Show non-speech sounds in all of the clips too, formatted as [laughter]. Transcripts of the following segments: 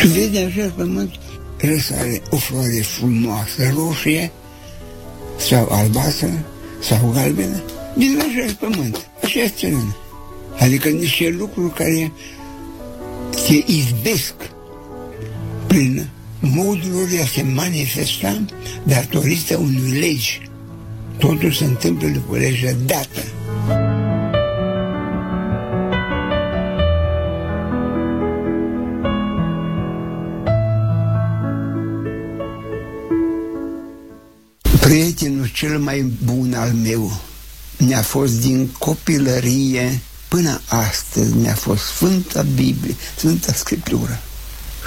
Și vede așa pământ, răsare o floare frumoasă, roșie, sau albastră, sau galbenă, din așa pământ, așa este Adică niște lucruri care se izbesc prin modul lor de a se manifesta datorită unui legi. Totul se întâmplă după legea dată. Prietenul cel mai bun al meu ne-a fost din copilărie până astăzi ne-a fost Sfânta Biblie, Sfânta Scriptură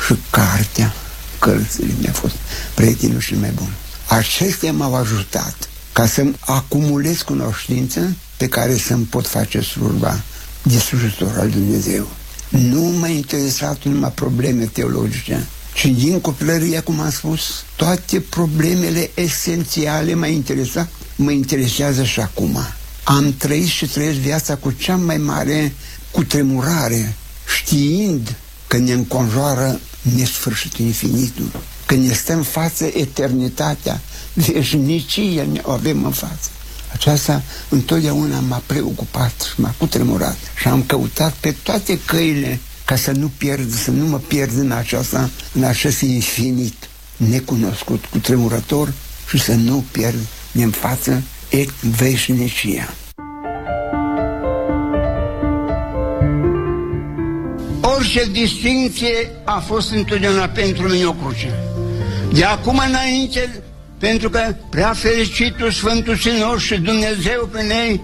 și cartea, cărțile mi-a fost prietenul și mai bun. Acestea m-au ajutat ca să-mi acumulez cunoștință pe care să-mi pot face slujba de slujitor al Dumnezeu. Nu m-a interesat numai probleme teologice, ci din copilărie, cum am spus, toate problemele esențiale m-a interesat, mă interesează și acum. Am trăit și trăiesc viața cu cea mai mare cutremurare, știind că ne înconjoară nesfârșitul infinitul, că ne stă în față eternitatea, veșnicia ne avem în față. Aceasta întotdeauna m-a preocupat, m-a cutremurat și am căutat pe toate căile ca să nu pierd, să nu mă pierd în aceasta, în acest infinit necunoscut, cutremurător și să nu pierd în față et veșnicia. Orice distinție a fost întotdeauna pentru mine o cruce. De acum înainte, pentru că prea fericitul Sfântul Sinor și Dumnezeu pe ei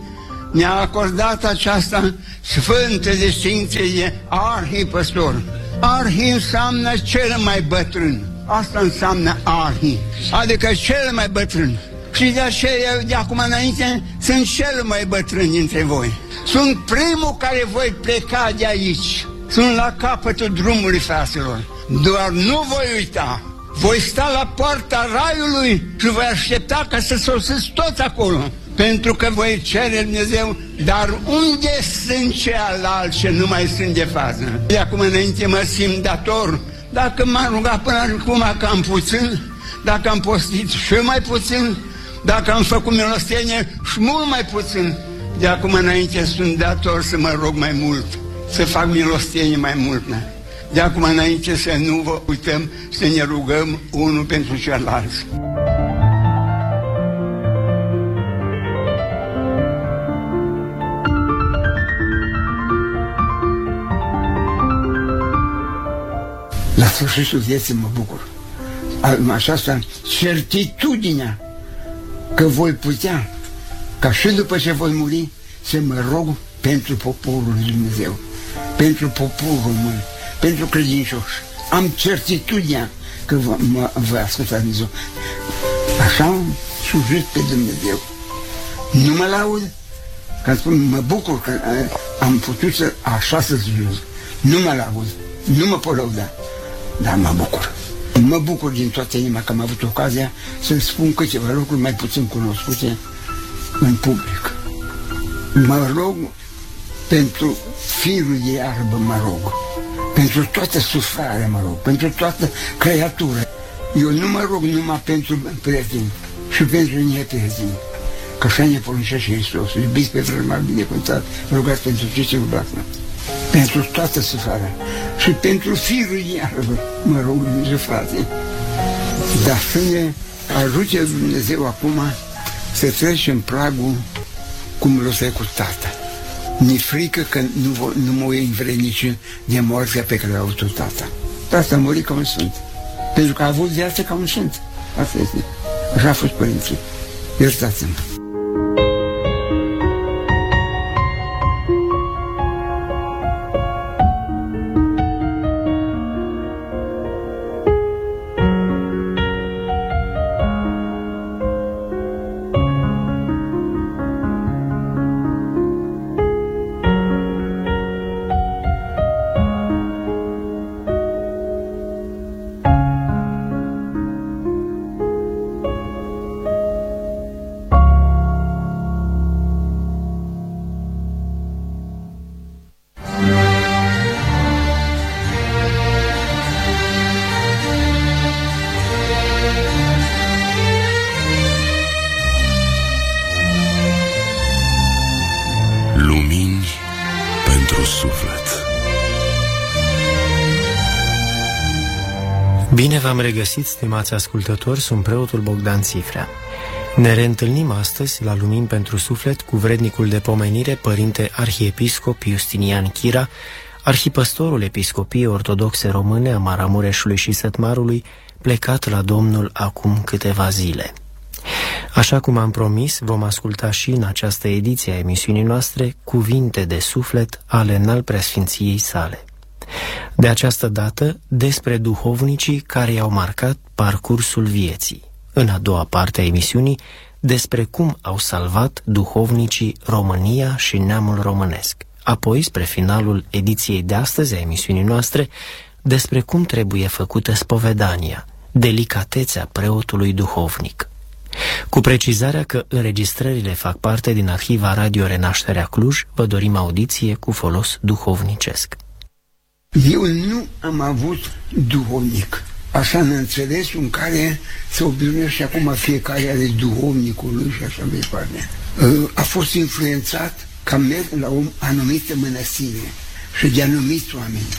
ne-a acordat această sfântă distinție de arhipăstor. Arhi înseamnă cel mai bătrân. Asta înseamnă arhi, adică cel mai bătrân. Și de aceea, de acum înainte, sunt cel mai bătrân dintre voi. Sunt primul care voi pleca de aici. Sunt la capătul drumului, fraților. Doar nu voi uita. Voi sta la poarta raiului și voi aștepta ca să sosiți toți acolo. Pentru că voi cere Dumnezeu, dar unde sunt ceilalți ce nu mai sunt de față? De acum înainte mă simt dator. Dacă m-am rugat până acum cam puțin, dacă am postit și mai puțin, dacă am făcut milostenie și mult mai puțin, de acum înainte sunt dator să mă rog mai mult, să fac milostenie mai mult. Ne? De acum înainte să nu vă uităm să ne rugăm unul pentru celălalt. La sfârșitul vieții mă bucur. Aceasta certitudinea că voi putea, ca și după ce voi muri, să mă rog pentru poporul lui Dumnezeu, pentru poporul român, pentru credincioși. Am certitudinea că vă, mă, vă asculta Dumnezeu. Așa am slujit pe Dumnezeu. Nu mă laud, că spun, mă bucur că am putut să așa să slujesc. Nu mă laud, nu mă pot lauda, dar mă bucur. Mă bucur din toată inima că am avut ocazia să spun câteva lucruri mai puțin cunoscute în public. Mă rog pentru firul de iarbă, mă rog, pentru toată sufrarea, mă rog, pentru toată creatură. Eu nu mă rog numai pentru prieteni și pentru neprieteni. Că așa ne poruncește Hristos. Iubiți pe vremea binecuvântat, rugați pentru ce se rugați pentru toată suflarea și pentru firul iarbă, mă rog, Dumnezeu, frate. Dar să ne ajute Dumnezeu acum să trecem pragul cum l-o cu tata. Mi frică că nu, nu mă învrenici de moartea pe care a avut-o tata. Tata a murit ca un sfânt. Pentru că a avut viață ca un sfânt. Asta este. Așa a fost părinții. Iertați-mă. Bine v-am regăsit, stimați ascultători, sunt preotul Bogdan Țifrea. Ne reîntâlnim astăzi la Lumin pentru Suflet cu vrednicul de pomenire Părinte Arhiepiscop Justinian Chira, arhipăstorul Episcopiei Ortodoxe Române a Maramureșului și Sătmarului, plecat la Domnul acum câteva zile. Așa cum am promis, vom asculta și în această ediție a emisiunii noastre cuvinte de suflet ale înalt preasfinției sale. De această dată, despre duhovnicii care i-au marcat parcursul vieții. În a doua parte a emisiunii, despre cum au salvat duhovnicii România și neamul românesc. Apoi, spre finalul ediției de astăzi a emisiunii noastre, despre cum trebuie făcută spovedania, delicatețea preotului duhovnic. Cu precizarea că înregistrările fac parte din arhiva Radio Renașterea Cluj, vă dorim audiție cu folos duhovnicesc. Eu nu am avut duhovnic. Așa în înțelesul în care se obișnuiește și acum fiecare are duhovnicul lui și așa mai departe. Uh, a fost influențat ca merg la o anumită mănăstire și de anumiți oameni.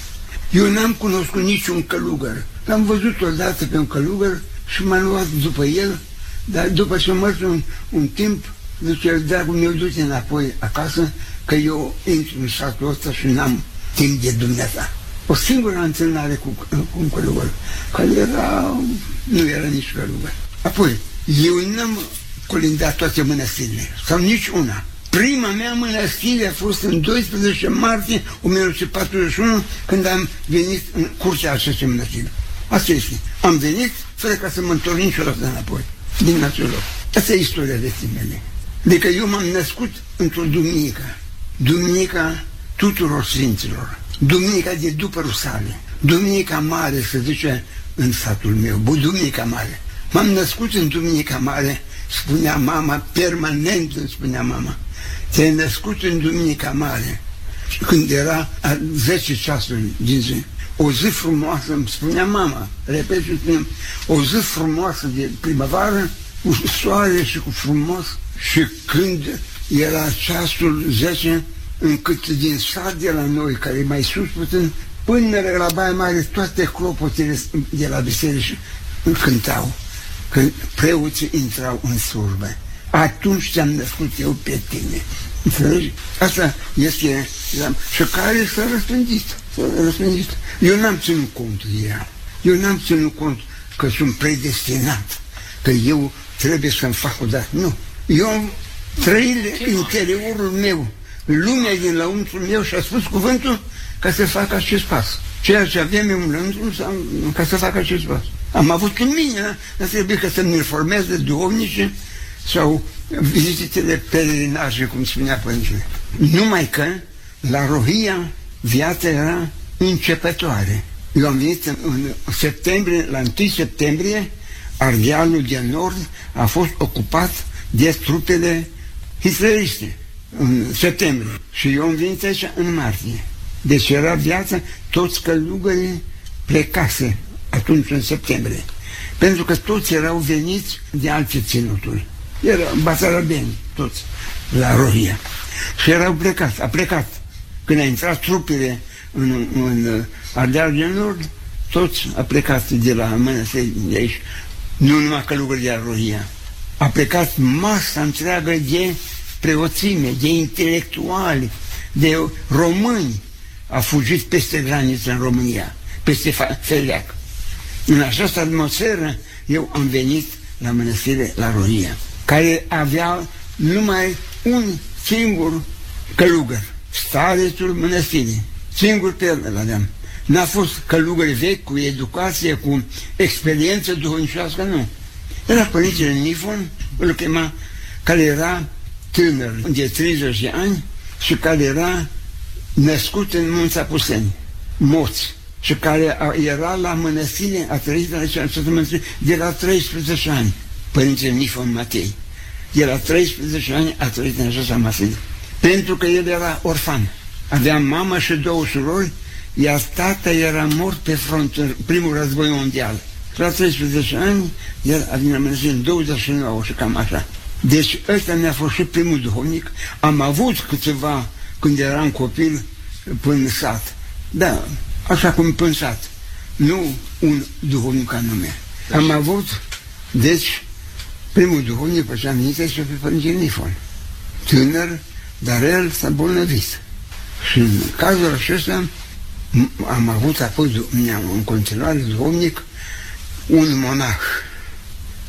Eu n-am cunoscut niciun călugăr. L-am văzut odată pe un călugăr și m-am luat după el, dar după ce am mers un, un timp, zice, dragul meu, du-te înapoi acasă, că eu intru în satul ăsta și n-am timp de dumneata o singură întâlnare cu, cu un călugăr, care era, nu era nici călugăr. Apoi, eu n-am colindat toate mănăstirile, sau nici una. Prima mea mănăstire a fost în 12 martie 1941, când am venit în curtea acestei mănăstiri. Asta este. Am venit fără ca să mă întorc niciodată înapoi, din acel loc. Asta e istoria vieții mele. Adică eu m-am născut într-o duminică, duminica tuturor sfinților. Duminica de după Rusale, Duminica Mare, se zice în satul meu, Duminica Mare. M-am născut în Duminica Mare, spunea mama, permanent îmi spunea mama. Te-ai născut în Duminica Mare. Când era a 10 ceasuri din zi. O zi frumoasă, îmi spunea mama, repet și spuneam, o zi frumoasă de primăvară, cu soare și cu frumos. Și când era ceasul 10, încât din sat de la noi, care e mai sus puțin, până la Baia Mare, toate clopotele de la biserică cântau, când preoții intrau în surbe. Atunci te-am născut eu pe tine. Înțelegi? Asta este... Și care s-a răspândit. S-a răspândit. Eu n-am ținut cont de ea. Eu n-am ținut cont că sunt predestinat, că eu trebuie să-mi fac o dată. Nu. Eu trăit interiorul meu lumea din lăuntrul meu și a spus cuvântul ca să facă acest pas. Ceea ce avem eu în lăuntru ca să facă acest pas. Am avut în mine, dar trebuie ca să-mi informeze duhovnice sau vizitele pelerinaje, cum spunea Părintele. Numai că la Rohia viața era începătoare. Eu am venit în, în septembrie, la 1 septembrie, Ardealul de Nord a fost ocupat de trupele hitleriste în septembrie și eu am venit aici în martie. Deci era viața, toți călugării plecase atunci în septembrie. Pentru că toți erau veniți de alte ținuturi. Era basarabeni, toți, la Rohia. Și erau plecați, a plecat. Când a intrat trupele în, în Ardeal de Nord, toți a plecat de la mănăstiri de aici, nu numai călugării de la Rohia. A plecat masa întreagă de preoțime, de intelectuali, de români a fugit peste graniță în România, peste Feleac. În această atmosferă eu am venit la mănăstire la România, care avea numai un singur călugăr, starețul mănăstirii. Singur pe el îl aveam. N-a fost călugări vechi, cu educație, cu experiență duhovnicească, nu. Era părintele Nifon, îl chema, care era tânăr de 30 de ani și care era născut în Munța Puseni, Moți, și care era la mănăstire, a trăit la această mănăstire de la 13 ani, Părintele Nifon Matei. De la 13 ani a trăit în această mănăstire. Pentru că el era orfan. Avea mamă și două surori, iar tata era mort pe front în primul război mondial. La 13 ani, el a venit la mănăstire în 29 și cam așa. Deci ăsta mi-a fost și primul duhovnic. Am avut câteva, când eram copil, până sat. Da, așa cum până sat. nu un duhovnic anume. Am avut, deci, primul duhovnic pe ce am venit este pe Părintele Nifon. Tânăr, dar el s-a bolnăvit. Și în cazul acesta am avut apoi, în continuare, duhovnic, un monah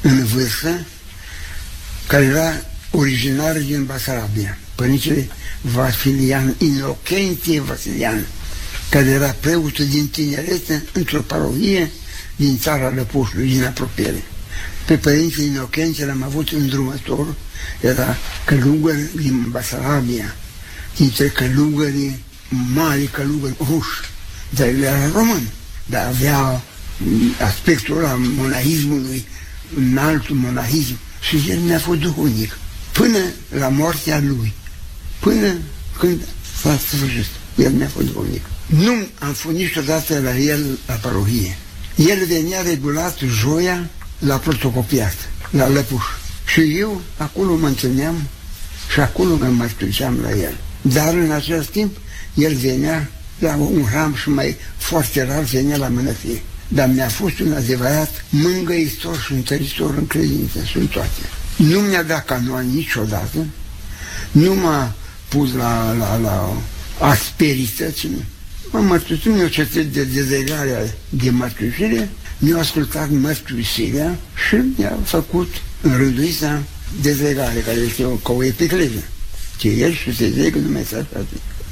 în vârstă, care era originar din Basarabia, părintele Vasilian, Inocentie Vasilian, care era preotul din tinerețe într-o parohie din țara Lăpușului, din apropiere. Pe părintele Inocentie l-am avut în drumător, era călugăr din Basarabia, dintre călugării mari călugări ruși, dar el era român, dar avea aspectul ăla monahismului, înaltul monahism, și el ne-a fost duhovnic până la moartea lui, până când s-a sfârșit. El mi-a fost duhovnic. Nu am fost niciodată la el la parohie. El venea regulat joia la protocopiat, la lăpuș. Și eu acolo mă întâlneam și acolo mă mărturiseam la el. Dar în acest timp el venea la un ram și mai foarte rar venea la mănăstire. Dar mi-a fost un adevărat mângăitor și întăritor în credință și în toate. Nu mi-a dat canoan niciodată, nu m-a pus la, la, la asperități, m-a mărturisit, mi-a cetit de dezlegarea de mărturisire, mi-a ascultat mărturisirea și mi-a făcut rânduița dezlegare, care este o, ca o epicleză. Ce el și se zice că Dumnezeu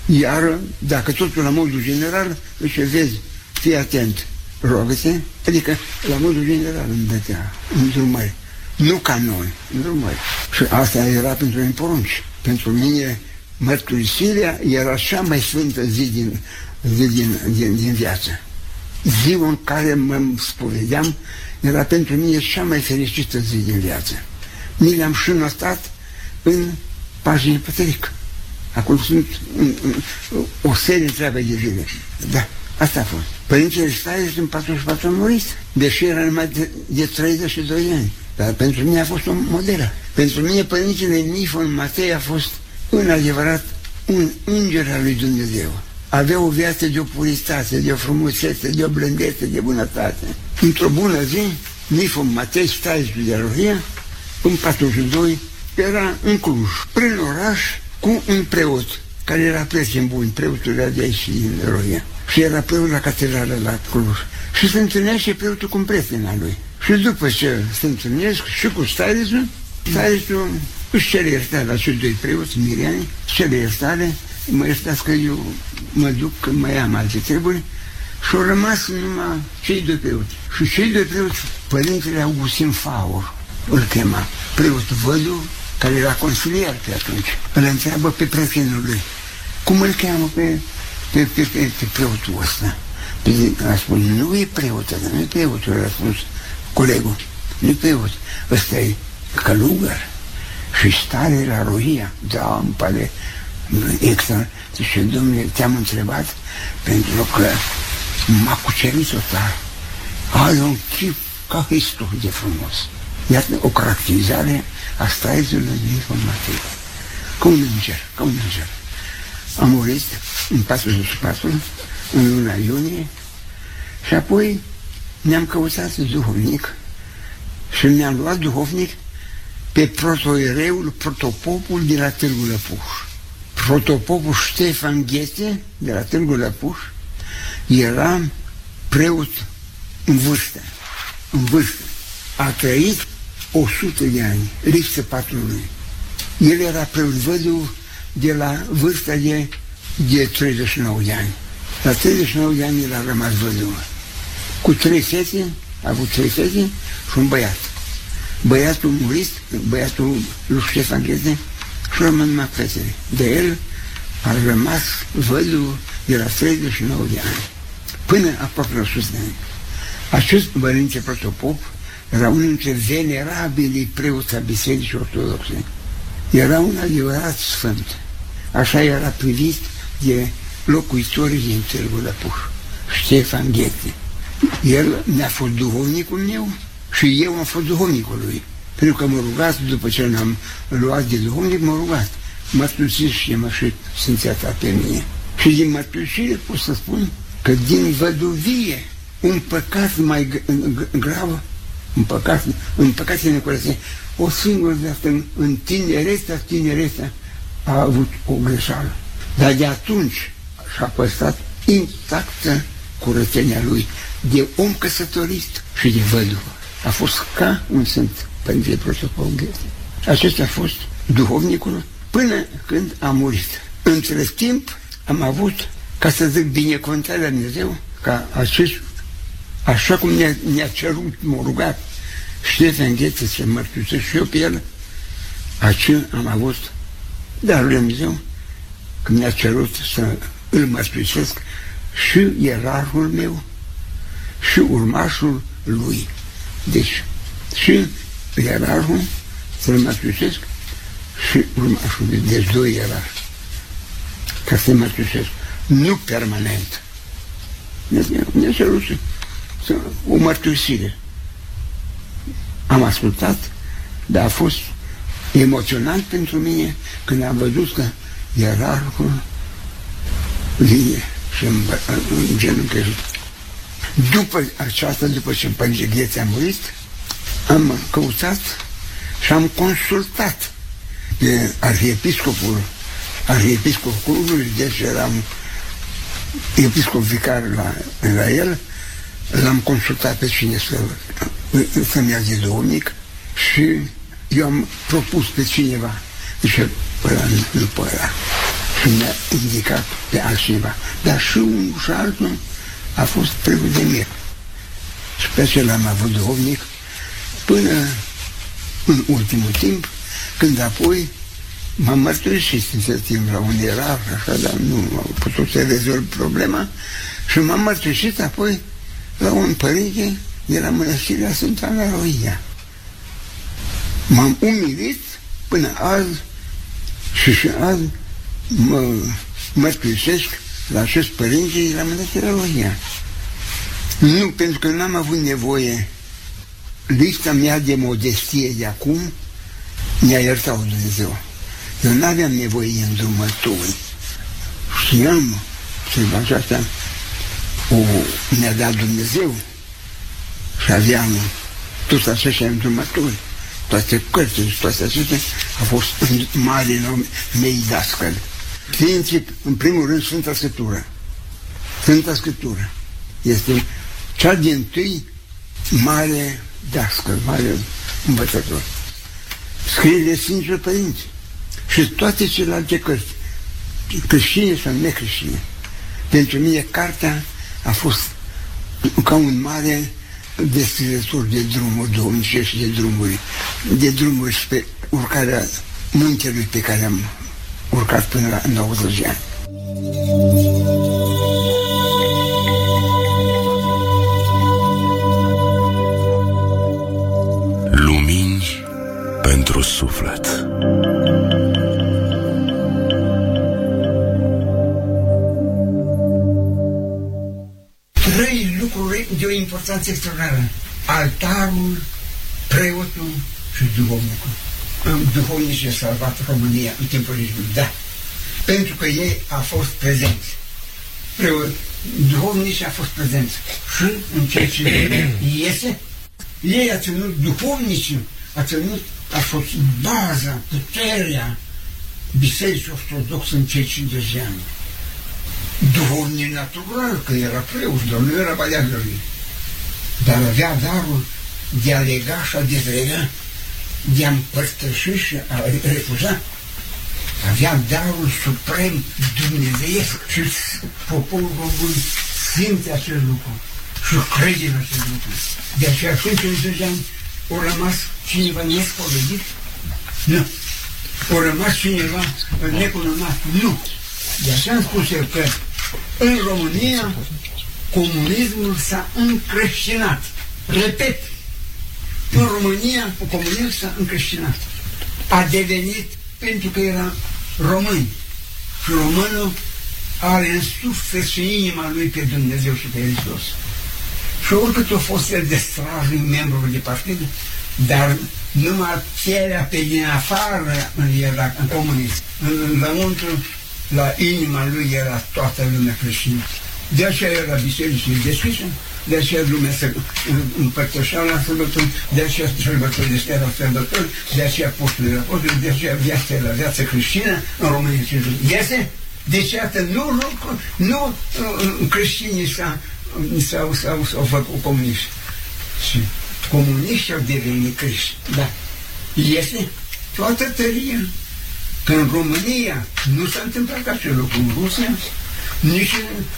Iar, dacă totul la modul general, își vezi, fii atent, rogă-te, adică la modul general în dătea, în drumări. Nu ca noi, în drumări. Și asta era pentru mine porunci. Pentru mine mărturisirea era cea mai sfântă zi din, zi din, din, din viață. Ziua în care mă spovedeam era pentru mine cea mai fericită zi din viață. Mi le-am și notat în pagini pătăric. Acolo sunt un, un, o serie întreabă de zile. Da, asta a fost. Părintele Stares în 44 a murit, deși era numai de, de 32 de ani. Dar pentru mine a fost o modelă. Pentru mine Părintele Nifon Matei a fost un adevărat un înger al lui Dumnezeu. Avea o viață de o puritate, de o frumusețe, de o blândețe, de bunătate. Într-o bună zi, Nifon Matei, stai de Rohia, în 42, era în Cluj, prin oraș, cu un preot, care era prieten bun, preotul era de aici din Rohia. Și era preot la catedrală la Cluj. Și se întâlnea și preotul cu prietena lui. Și după ce se întâlnesc și cu Starisul, Starisul își cere iertare la cei doi preoți, Miriani, cere iertare, mă iertați că eu mă duc, că mai am alte treburi, și au rămas numai cei doi preoți. Și cei doi preoți, părintele Augustin Faur, îl chema, preot vădu, care era consilier pe atunci, îl întreabă pe prietenul lui, cum îl cheamă pe, pe, pe, pe, pe preotul ăsta? A spus, nu e preot, nu e preotul, a spus colegul, nu e preot, ăsta e călugăr și stare la Ruhia. Da, îmi pare extra. Și domnule, te-am întrebat pentru că m-a cucerit total. Ai un chip ca Hristos de frumos. Iată o caracterizare a staizului informativ. Ca un înger, ca un înger. Am murit în 44, în luna iunie, și apoi ne-am căutat duhovnic și ne-am luat duhovnic pe protoereul, protopopul de la Târgu Lăpuș. Protopopul Ștefan Ghete de la Târgu Lăpuș era preot în vârstă, în vârstă. A trăit 100 de ani, lipsă patrului. El era preot văduv de la vârsta de, de 39 de ani. La 39 de ani el a rămas văduvă. Cu trei fete, a avut trei fete și un băiat. Băiatul murit, băiatul lui Ștefan Ghete, și rămân numai fetele. De el a rămas văduv de la 39 de ani, până aproape la 100 de ani. Acest părinte protopop era unul dintre venerabilii preoți a Bisericii Ortodoxe. Era un adevărat sfânt. Așa era privit de locuitorii din Târgu Lăpuș, Ștefan Ghete. El mi-a fost duhovnicul meu și eu am fost duhovnicul lui. Pentru că mă rugat, după ce l-am luat de duhovnic, mă rugat. Mărturisiți și mă și Sfinția ta pe mine. Și din mărturisire pot să spun că din văduvie un păcat mai grav, un păcat, un păcat ne curățe. O singură dată în, în tinerețea, tinerețea a avut o greșeală. Dar de atunci și-a păstrat intactă curățenia lui de om căsătorist și de văduvă. A fost ca un sfânt Părintele Prosopol Și acesta a fost duhovnicul până când a murit. Între timp am avut, ca să zic binecuvântarea Dumnezeu, ca acest, așa cum ne-a, ne cerut, m-a rugat Ștefan Gheță să mărturisesc și eu pe el, aceea am avut darul lui Dumnezeu, când mi-a cerut să îl mărturisesc și ierarhul meu și urmașul lui. Deci, și ierarhul să-l mărturisesc și urmașul lui. Deci doi ierarhi. Ca să mărturisesc. Nu permanent. Ne-a cerut să, să, o mărturisire. Am ascultat, dar a fost emoționant pentru mine când am văzut că ierarhul vine și în, în genunchi. După aceasta, după ce Părinte Ghețe a murit, am căutat și am consultat pe arhiepiscopul arhiepiscopului, deci eram episcop vicar la, la el, l-am consultat pe cine să, să-mi ia de domnic și eu am propus pe cineva, zice, ăla nu, nu pe ăla. Și mi-a indicat pe altcineva. Dar și unul și altul a fost preot de mir. Și pe acela am avut duhovnic până în ultimul timp, când apoi m-am mărturisit în timp la unde era, așa, dar nu am putut să rezolv problema și m-am mărturisit apoi la un părinte de la Mănăstirea Sfânta Ana Roia. M-am umilit până azi și și azi mă mărturisesc la acest părinte de la Mănăstirea Roia. Nu, pentru că n-am avut nevoie lista mea de modestie de acum mi-a iertat Dumnezeu. Eu n-aveam nevoie de îndrumături. Știam să aceasta o mi-a dat Dumnezeu și aveam tot așa îndrumături toate cărțile și toate acestea, a fost mare mei dascăl. Ființii, în primul rând, Sfânta Scriptură. Sfânta Scriptură este cea din tâi mare dascăl, mare învățător. Scrierile Sfinților Părinți și toate celelalte cărți, creștine sau necreștine. Pentru mine, cartea a fost ca un mare descrietor de drumuri domnice și de drumuri, de drumuri spre urcarea muntelui pe care am urcat până la 90 ani. Lumini pentru suflet. de o importanță extraordinară. Altarul, preotul și duhovnicul. Duhovnicii salvat România în timpul regimului, da. Pentru că ei au fost prezenți. Preot, duhovnicii au fost prezenți. Și în ceea ce iese, ei a ținut duhovnicii, a ținut, a fost baza, puterea Bisericii Ortodoxe în cei 50 de ani duhovnic natural, că era preot, dar nu era baleagă lui. Dar avea darul de a lega și a dezlega, de a împărtăși și a refuza. Avea darul suprem dumnezeiesc și poporul român simte acest lucru și crede în acest lucru. De aceea și în 50 ani au rămas cineva nespovedit? Nu. Au rămas cineva necunomat? Nu. De așa am spus eu că în România comunismul s-a încreștinat. Repet, în România comunismul s-a încreștinat. A devenit pentru că era român. Și românul are în suflet și inima lui pe Dumnezeu și pe Hristos. Și oricât a fost el de strajnic membru de partid, dar numai pielea pe din afară era în comunism. În lăuntru la inima lui era toată lumea creștină. De aceea era bisericii deschisă de aceea lumea se împărtășea la sărbători, de aceea sărbătorile erau sărbători, de aceea postul era postul, de aceea viața era viața creștină în România. Iese? Deci, iată, nu, nu, nu creștinii s-au, s-au, s-au făcut comuniști. Și comuniștii au devenit creștini. Da. Este toată tăria că în România nu s-a întâmplat acel lucru în Rusia, nici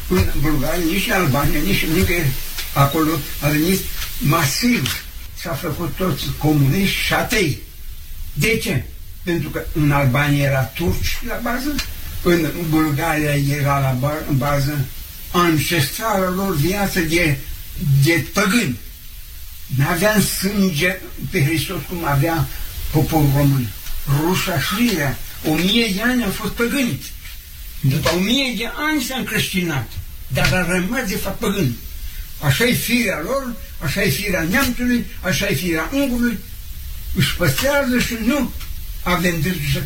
în Bulgaria, nici în Albania, nici în nicăieri. Acolo a venit masiv, s-a făcut toți comuniști și atei. De ce? Pentru că în Albania era turci la bază, în Bulgaria era la bază ancestrală lor viață de, de păgâni. N-avea sânge pe Hristos cum avea poporul român. Rusa știrea, o mie de ani au fost păgâni. După o mie de ani s-a încreștinat, dar a rămas de fapt păgân. Așa e firea lor, așa e firea neamțului, așa e firea ungurului, își păstrează și nu avem dreptul să,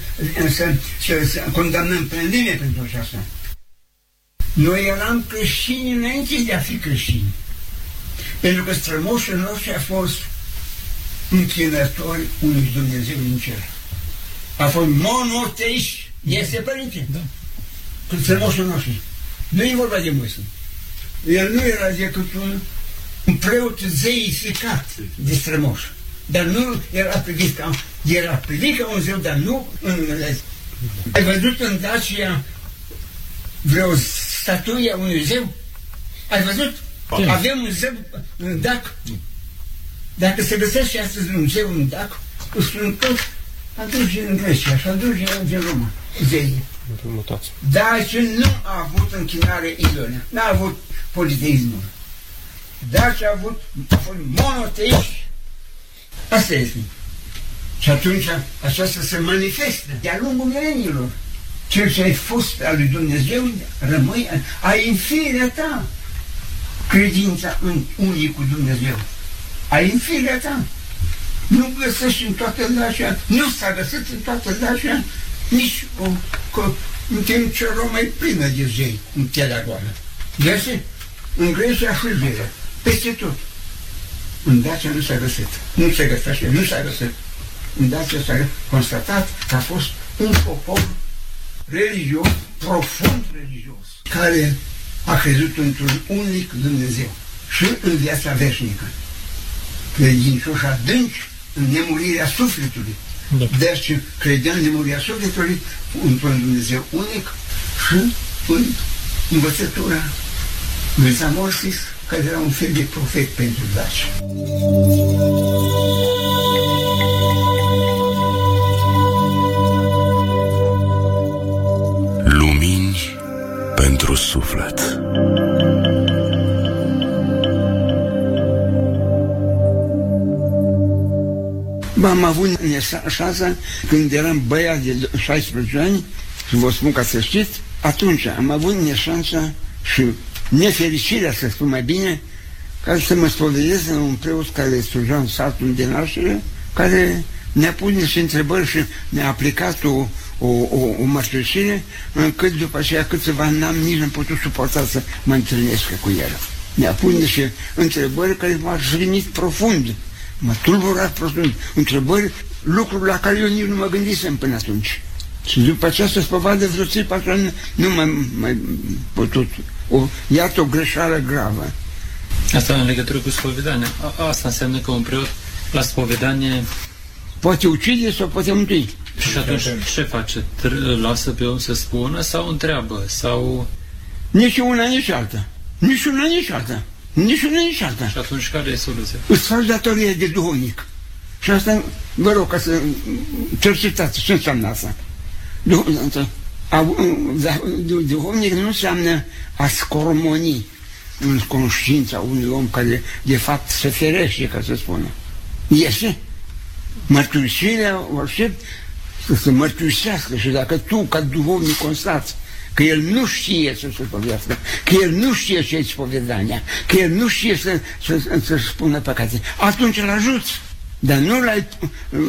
să, să, să condamnăm pe nimeni pentru aceasta. Noi eram creștini înainte de a fi creștini. Pentru că strămoșii noștri a fost închinători unui Dumnezeu din cer. A fost monoteiști. Este părinte. Da. Cu strămoșii noștri. Nu e vorba de Moise. El nu era decât un, un preot zeificat de strămoș. Dar nu era privit ca, era privit ca un zeu, dar nu în Ai văzut în Dacia vreo statuie a unui zeu? Ai văzut? Ce? Avem un zeu în Dac. Dacă se găsește astăzi un zeu în Dac, îl spun tot, atunci în Grecia și atunci în Roma, zeii. Dar ce nu a avut închinare idonea, n-a avut politeismul. Dar ce a avut, a fost monoteiști. Asta este. Și atunci aceasta se manifestă de-a lungul milenilor. Cel ce ai fost al lui Dumnezeu rămâi, ai în firea ta credința în unicul Dumnezeu. Ai în firea ta. Nu găsești în toată Dacia, nu s-a găsit în toată Dacia nici o, că, în timp ce Roma e plină de zei în pielea goală. Găsi? În Grecia și zile, peste tot. În Dacia nu s-a găsit. Nu se găsește, nu s-a găsit. În Dacia s-a constatat că a fost un popor religios, profund religios, care a crezut într-un unic Dumnezeu și în viața veșnică. Credincioși adânci în nemurirea sufletului. Da. Deci credea în nemurirea sufletului într-un Dumnezeu unic și în învățătura lui Zamorsis, care era un fel de profet pentru Daci. pentru suflet. Am avut șansa când eram băiat de 16 ani și vă spun ca să știți, atunci am avut neșansa și nefericirea, să spun mai bine, ca să mă spovedesc în un preot care sluja în satul de naștere, care ne-a pus niște întrebări și ne-a aplicat o, o, o, o mărturisire, încât după aceea câțiva n-am nici nu putut suporta să mă întâlnesc cu el. Mi-a pus niște întrebări care m-au rănit profund, m-a tulburat profund, întrebări, lucruri la care eu nici nu mă gândisem până atunci. Și după această spovadă vreo ții patru nu m-am mai putut. O, iată o greșeală gravă. Asta în legătură cu spovedania. Asta înseamnă că un preot la spovedanie... Poate ucide sau poate mântui. Și atunci ce face? Lasă pe om să spună sau întreabă? Sau... Nici una, nici alta. Nici una, nici alta. Nici una, nici alta. Și atunci care e soluția? Îți faci datorie de duhovnic. Și asta, vă rog, ca să cercetați ce înseamnă asta. Duhovnic nu înseamnă a scormoni în conștiința unui om care de fapt se ferește, ca să spună. Este mărturisirea, worship, să se mărturisească și dacă tu, ca duhovnic, constați că el nu știe să se spovedească, că el nu știe ce e spovedania, că el nu știe să, să, să, să spună păcate, atunci îl ajuți, dar nu l-ai uh,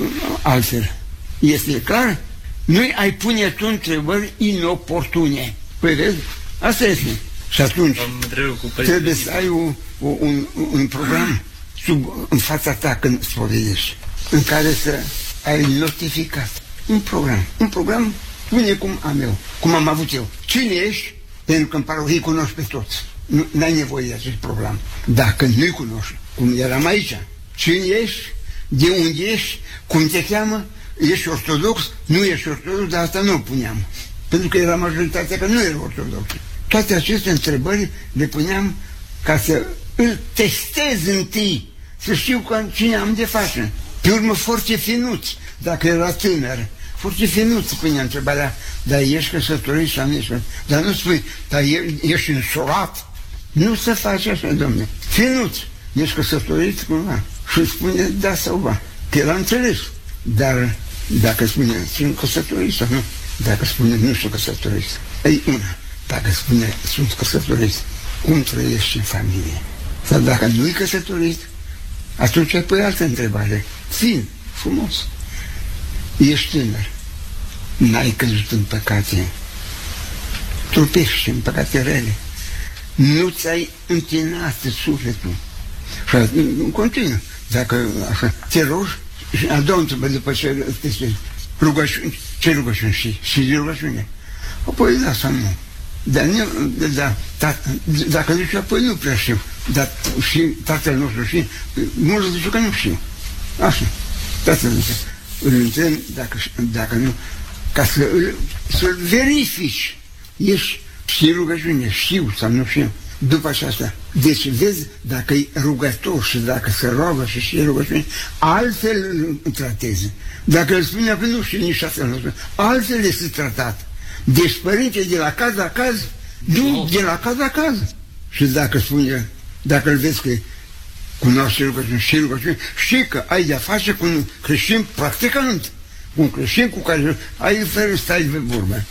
altfel. Este clar? Nu ai pune tu întrebări inoportune. Păi vezi? Asta este. Și atunci Am întrerupt cu trebuie părintele. să ai o, o, un, un program sub, în fața ta când spovedești, în care să ai notificat. Un program. Un program spune cum am eu, cum am avut eu. Cine ești? Pentru că în parohie cunoști pe toți. Nu ai nevoie de acest program. Dacă nu-i cunoști, cum eram aici, cine ești, de unde ești, cum te cheamă, ești ortodox, nu ești ortodox, dar asta nu o puneam. Pentru că era majoritatea că nu era ortodox. Toate aceste întrebări le puneam ca să îl testez întâi, să știu că cine am de face. Pe urmă, foarte finuți, dacă era tânăr, foarte finuți punea întrebarea, dar ești căsătorit sau nu ești căsătorit? Dar nu spui, dar e, ești însurat? Nu se face așa, domne. Finuți, ești căsătorit cumva? Și spune da sau ba. Că era înțeles. Dar dacă spune, sunt căsătorit sau nu? Dacă spune, nu sunt căsătorit, ei una. Dacă spune, sunt căsătorit, cum trăiești în familie? Sau dacă nu-i căsătorit, atunci ai pui altă întrebare. Fin, frumos. Ești tânăr. N-ai căzut în păcate. Trupești în păcate rele. Nu ți-ai întinat sufletul. Și în continuu. Dacă așa, te rogi, și a doua întrebare după ce te rugăciuni, ce rugăciuni și, și de rugăciune. Apoi da sau nu. Dar nu, da, ta, dacă zice, apoi nu prea știu. Dar și tatăl nostru și mulți zice că nu știu. Așa. Tatăl zice, îl întreb dacă, dacă nu, ca să, îl, să-l verifici. Ești și rugăciune, știu sau nu știu. După aceasta, deci vezi dacă e rugător și dacă se roagă și și rugăciune, altfel îl tratezi. Dacă îl spune că nu știu nici asta nostru, altfel este tratat. Deci, părinte, de la caz la caz, nu de la caz la caz. Și dacă spune, dacă îl vezi că cunoaște rugăciune și rugăciune, știi că ai de-a face cu un creștin practicant, cu un creștin cu care ai fel stai de vorbă.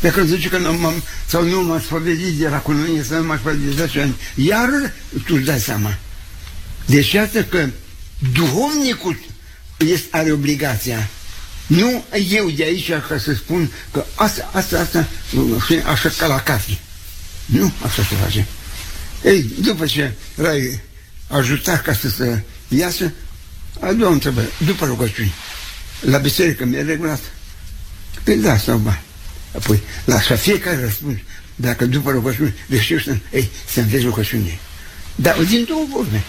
Dacă zice că nu m-am, sau nu m-am spovedit de la cununie, să nu m-am spovedit de 10 ani, iar tu îți dai seama. Deci iată că duhovnicul este, are obligația nu eu de aici ca să spun că asta, asta, asta, așa ca la cafe. Nu așa se face. Ei, după ce l-ai ajutat ca să se iasă, a doua întrebare, după rugăciuni. La biserică mi-e regulat? Păi da sau ba. Apoi, la așa fiecare răspuns, dacă după rugăciuni reușești să, ei, să înveți rugăciune. Dar din două vorbe.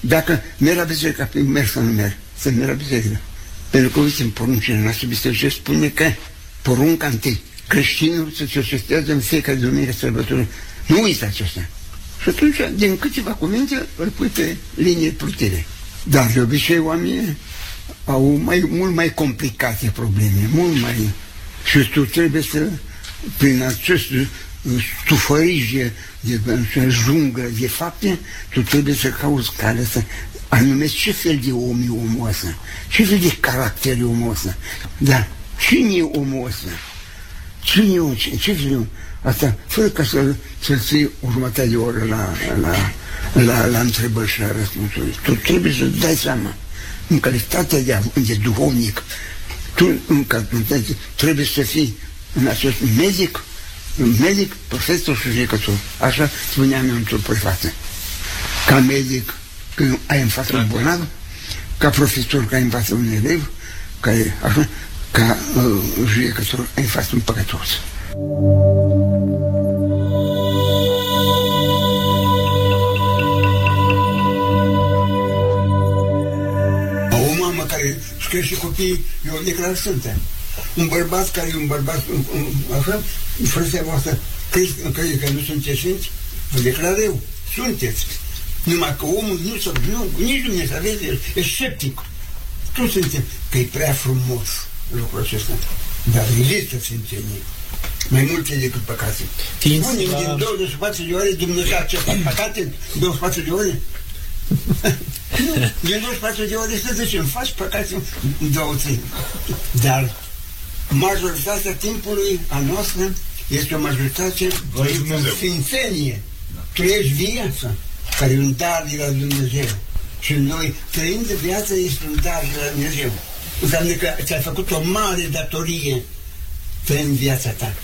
Dacă merg la biserică, păi merg sau nu merg, să merg la biserică. Pentru că, uite, în poruncile noastre biserice spune că porunca întâi, creștinul să cerceteze în fiecare duminică sărbătoare. Nu uita acesta. Și atunci, din câteva cuvinte, îl pui pe linie plutire. Dar, de obicei, oamenii au mai, mult mai complicate probleme, mult mai... Și tu trebuie să, prin acest stufărige de, de jungă de fapte, tu trebuie să cauți care să anume ce fel de om e omul ăsta, ce fel de caracter e omul ăsta. Da, cine e omul ăsta? Cine e omul? Ce, ce fel de om? Asta, fără ca să-l să ții următoare de oră la, la, la, la întrebări și la răspunsuri. Tu trebuie să dai seama, în calitatea de, de duhovnic, tu în calitate, trebuie să fii în acest medic, medic, profesor și judecător. Așa spuneam eu într-o prefață. Ca medic, când ai în față un bolnav, ca profesor care ai în față un elev, care, așa, ca uh, judecător ai în față un păcătos. O care își crește copiii, eu declar sfântă. Un bărbat care e un bărbat, un, un, așa, frăția voastră, crezi, crezi că nu sunteți sfinți? Vă declar eu, sunteți. Numai că omul nu să nu, nici Dumnezeu, vezi, e sceptic. Tu suntem, că e prea frumos lucrul acesta. Dar există sfințenie. Mai multe decât păcate. Unii la... din 24 de ore Dumnezeu a acceptat păcate 24 de ore? Nu, [laughs] din 24 de ore să zicem, faci păcate în două, trei. Dar majoritatea timpului a noastră este o majoritate de sfințenie. Tu ești viața care e un dar de la Dumnezeu. Și noi, trăind de viață, este un dar de la Dumnezeu. Înseamnă că ți-ai făcut o mare datorie trăind viața ta.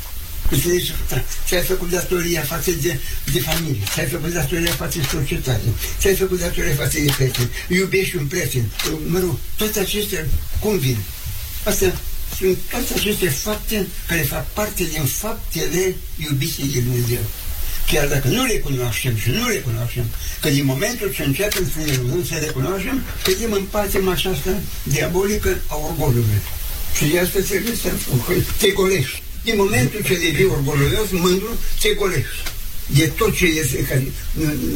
Înțelegi? Da. Ți-ai făcut datoria față de, de familie, ți-ai făcut datoria față de societate, ți-ai făcut datoria față de prieteni, iubești un prieten, mă rog, toate acestea cum vin? Astea sunt toate aceste fapte care fac parte din faptele iubiții de Dumnezeu. Chiar dacă nu le cunoaștem și nu le cunoaștem, că din momentul ce începem să ne rugăm să le cunoaștem, cădem în patima aceasta diabolică a orgolului. Și de asta trebuie să te golești. Din momentul ce devii orgolios, mândru, te golești. E tot ce este în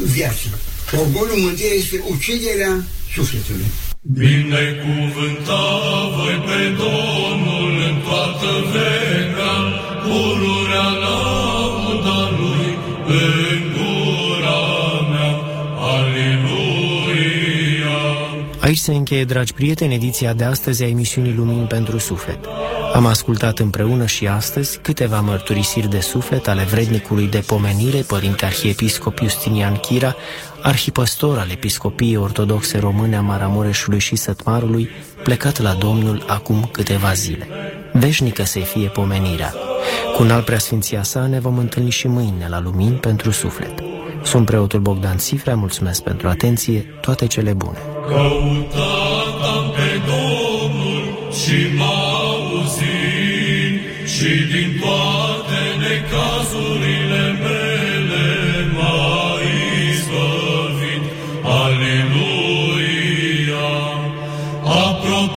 viață. Orgolul mântuirea este uciderea sufletului. Binecuvânta voi pe Domnul în toată vremea, pururea lauda Lui în gura mea. Aleluia! Aici se încheie, dragi prieteni, ediția de astăzi a emisiunii Lumini pentru Suflet. Am ascultat împreună și astăzi câteva mărturisiri de suflet ale vrednicului de pomenire, Părinte Arhiepiscop Justinian Chira, arhipăstor al Episcopiei Ortodoxe Române a Maramureșului și Sătmarului, plecat la Domnul acum câteva zile. Veșnică să fie pomenirea. Cu un alt preasfinția sa ne vom întâlni și mâine la Lumini pentru Suflet. Sunt preotul Bogdan Sifrea, mulțumesc pentru atenție, toate cele bune. Căutat am pe Domnul și m-a